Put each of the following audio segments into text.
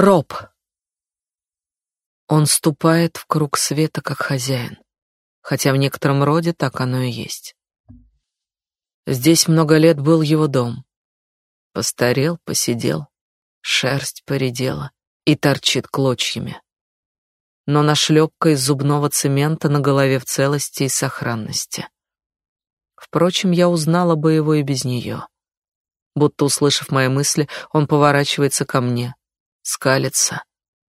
Роб. Он ступает в круг света как хозяин, хотя в некотором роде так оно и есть. Здесь много лет был его дом. Постарел, посидел, шерсть поредела и торчит клочьями. Но нашлепка из зубного цемента на голове в целости и сохранности. Впрочем, я узнала бы его и без нее. Будто услышав мои мысли, он поворачивается ко мне, скалится,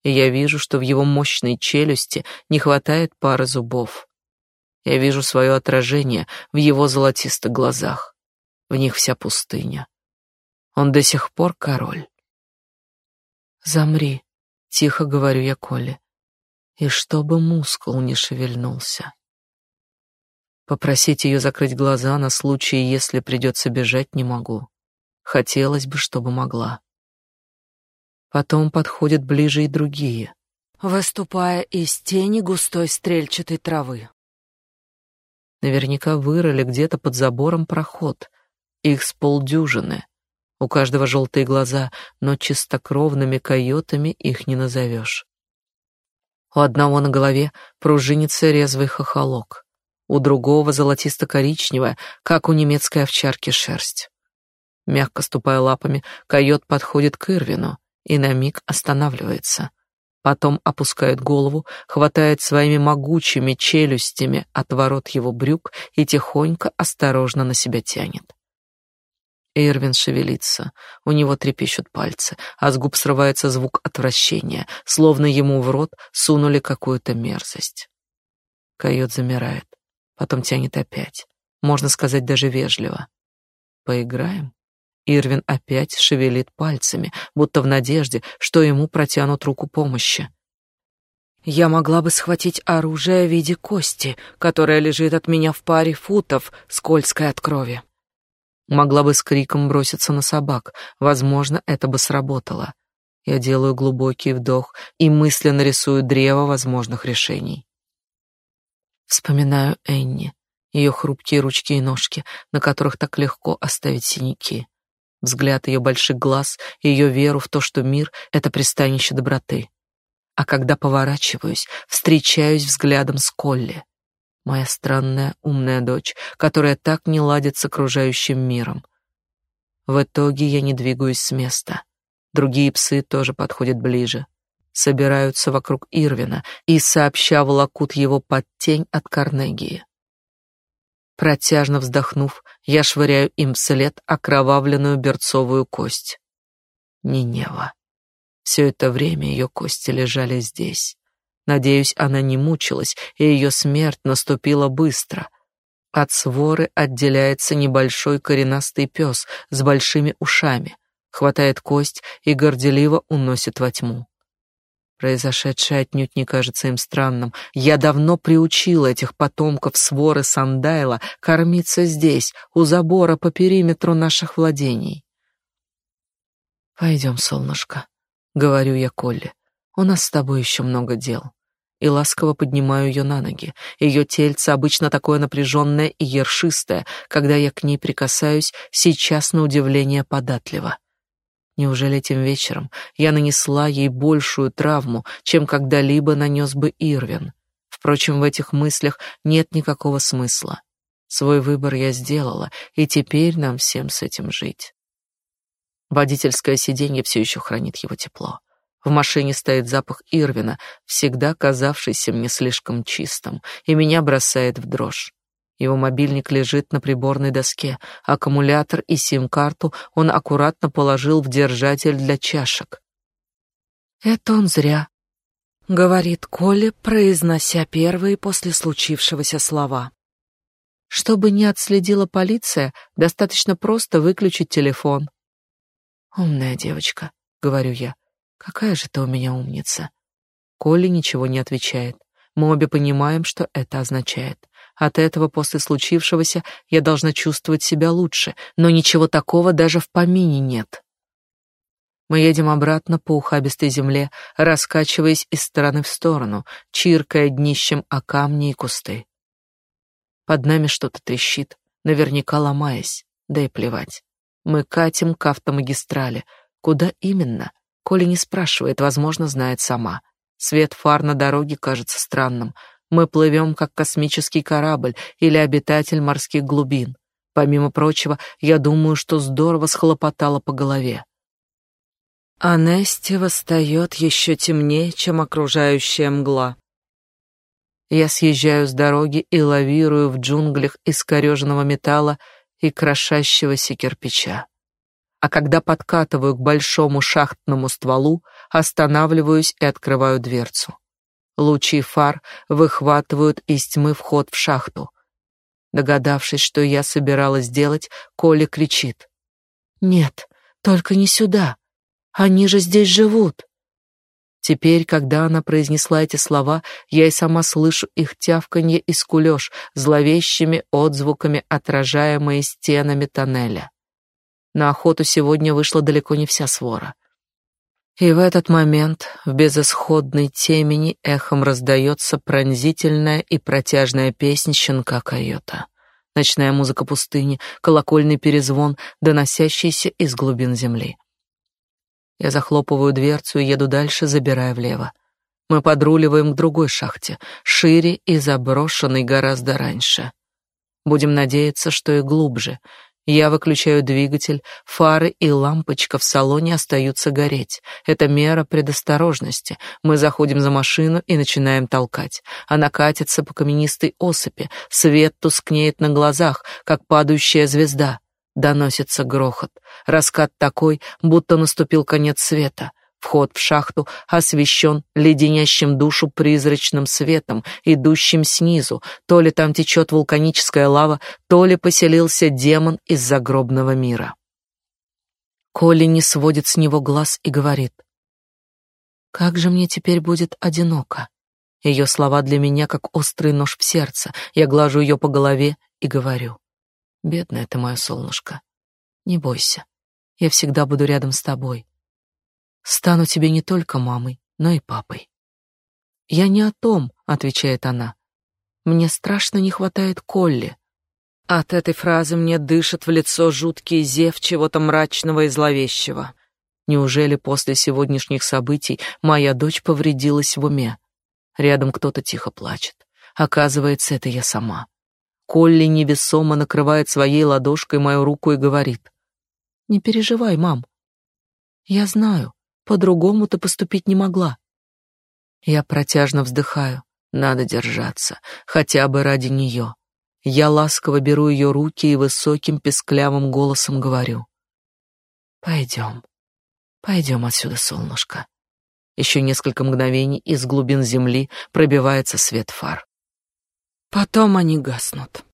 и я вижу, что в его мощной челюсти не хватает пары зубов. Я вижу свое отражение в его золотистых глазах. В них вся пустыня. Он до сих пор король. «Замри», — тихо говорю я Коле, и чтобы мускул не шевельнулся. Попросить ее закрыть глаза на случай, если придется бежать, не могу. Хотелось бы, чтобы могла. Потом подходят ближе и другие, выступая из тени густой стрельчатой травы. Наверняка вырыли где-то под забором проход. Их с полдюжины. У каждого желтые глаза, но чистокровными койотами их не назовешь. У одного на голове пружинится резвый хохолок, у другого золотисто-коричневая, как у немецкой овчарки, шерсть. Мягко ступая лапами, койот подходит к Ирвину, и на миг останавливается. Потом опускает голову, хватает своими могучими челюстями от ворот его брюк и тихонько, осторожно на себя тянет. Эрвин шевелится, у него трепещут пальцы, а с губ срывается звук отвращения, словно ему в рот сунули какую-то мерзость. Койот замирает, потом тянет опять, можно сказать даже вежливо. «Поиграем?» Ирвин опять шевелит пальцами, будто в надежде, что ему протянут руку помощи. Я могла бы схватить оружие в виде кости, которая лежит от меня в паре футов, скользкой от крови. Могла бы с криком броситься на собак, возможно, это бы сработало. Я делаю глубокий вдох и мысленно рисую древо возможных решений. Вспоминаю Энни, ее хрупкие ручки и ножки, на которых так легко оставить синяки взгляд ее больших глаз и ее веру в то, что мир — это пристанище доброты. А когда поворачиваюсь, встречаюсь взглядом с Колли, моя странная умная дочь, которая так не ладит с окружающим миром. В итоге я не двигаюсь с места. Другие псы тоже подходят ближе, собираются вокруг Ирвина и сообща волокут его под тень от Карнегии. Протяжно вздохнув, я швыряю им вслед окровавленную берцовую кость. Нинева. Все это время ее кости лежали здесь. Надеюсь, она не мучилась, и ее смерть наступила быстро. От своры отделяется небольшой коренастый пес с большими ушами, хватает кость и горделиво уносит во тьму. Произошедшее отнюдь не кажется им странным. Я давно приучила этих потомков своры Сандайла кормиться здесь, у забора по периметру наших владений. «Пойдем, солнышко», — говорю я Колли. «У нас с тобой еще много дел». И ласково поднимаю ее на ноги. Ее тельце обычно такое напряженное и ершистое, когда я к ней прикасаюсь, сейчас на удивление податливо. Неужели этим вечером я нанесла ей большую травму, чем когда-либо нанес бы Ирвин? Впрочем, в этих мыслях нет никакого смысла. Свой выбор я сделала, и теперь нам всем с этим жить. Водительское сиденье все еще хранит его тепло. В машине стоит запах Ирвина, всегда казавшийся мне слишком чистым, и меня бросает в дрожь. Его мобильник лежит на приборной доске, аккумулятор и сим-карту он аккуратно положил в держатель для чашек. «Это он зря», — говорит Коля, произнося первые после случившегося слова. «Чтобы не отследила полиция, достаточно просто выключить телефон». «Умная девочка», — говорю я. «Какая же ты у меня умница». Коля ничего не отвечает. Мы обе понимаем, что это означает. От этого после случившегося я должна чувствовать себя лучше, но ничего такого даже в помине нет. Мы едем обратно по ухабистой земле, раскачиваясь из стороны в сторону, чиркая днищем о камни и кусты. Под нами что-то трещит, наверняка ломаясь, да и плевать. Мы катим к автомагистрали. Куда именно? Коля не спрашивает, возможно, знает сама. Свет фар на дороге кажется странным. Мы плывем, как космический корабль или обитатель морских глубин. Помимо прочего, я думаю, что здорово схлопотало по голове. А Нести восстает еще темнее, чем окружающая мгла. Я съезжаю с дороги и лавирую в джунглях искореженного металла и крошащегося кирпича. А когда подкатываю к большому шахтному стволу, останавливаюсь и открываю дверцу. Лучи фар выхватывают из тьмы вход в шахту. Догадавшись, что я собиралась делать, Коля кричит. «Нет, только не сюда. Они же здесь живут». Теперь, когда она произнесла эти слова, я и сама слышу их тявканье и скулёж, зловещими отзвуками отражаемые стенами тоннеля. На охоту сегодня вышла далеко не вся свора. И в этот момент в безысходной темени эхом раздается пронзительная и протяжная песня щенка койота. Ночная музыка пустыни, колокольный перезвон, доносящийся из глубин земли. Я захлопываю дверцу и еду дальше, забирая влево. Мы подруливаем к другой шахте, шире и заброшенной гораздо раньше. Будем надеяться, что и глубже. Я выключаю двигатель, фары и лампочка в салоне остаются гореть. Это мера предосторожности. Мы заходим за машину и начинаем толкать. Она катится по каменистой осыпи, свет тускнеет на глазах, как падающая звезда. Доносится грохот. Раскат такой, будто наступил конец света. Вход в шахту освещен леденящим душу призрачным светом, идущим снизу. То ли там течет вулканическая лава, то ли поселился демон из загробного мира. Коля не сводит с него глаз и говорит. «Как же мне теперь будет одиноко?» Ее слова для меня как острый нож в сердце. Я глажу ее по голове и говорю. Бедное ты мое солнышко. Не бойся. Я всегда буду рядом с тобой. Стану тебе не только мамой, но и папой. Я не о том, отвечает она. Мне страшно не хватает Колли. От этой фразы мне дышит в лицо жуткий зев чего-то мрачного и зловещего. Неужели после сегодняшних событий моя дочь повредилась в уме? Рядом кто-то тихо плачет. Оказывается, это я сама. Колли невесомо накрывает своей ладошкой мою руку и говорит. «Не переживай, мам. Я знаю, по-другому ты поступить не могла». Я протяжно вздыхаю. Надо держаться, хотя бы ради нее. Я ласково беру ее руки и высоким песклявым голосом говорю. «Пойдем, пойдем отсюда, солнышко». Еще несколько мгновений из глубин земли пробивается свет фар. Потом они гаснут.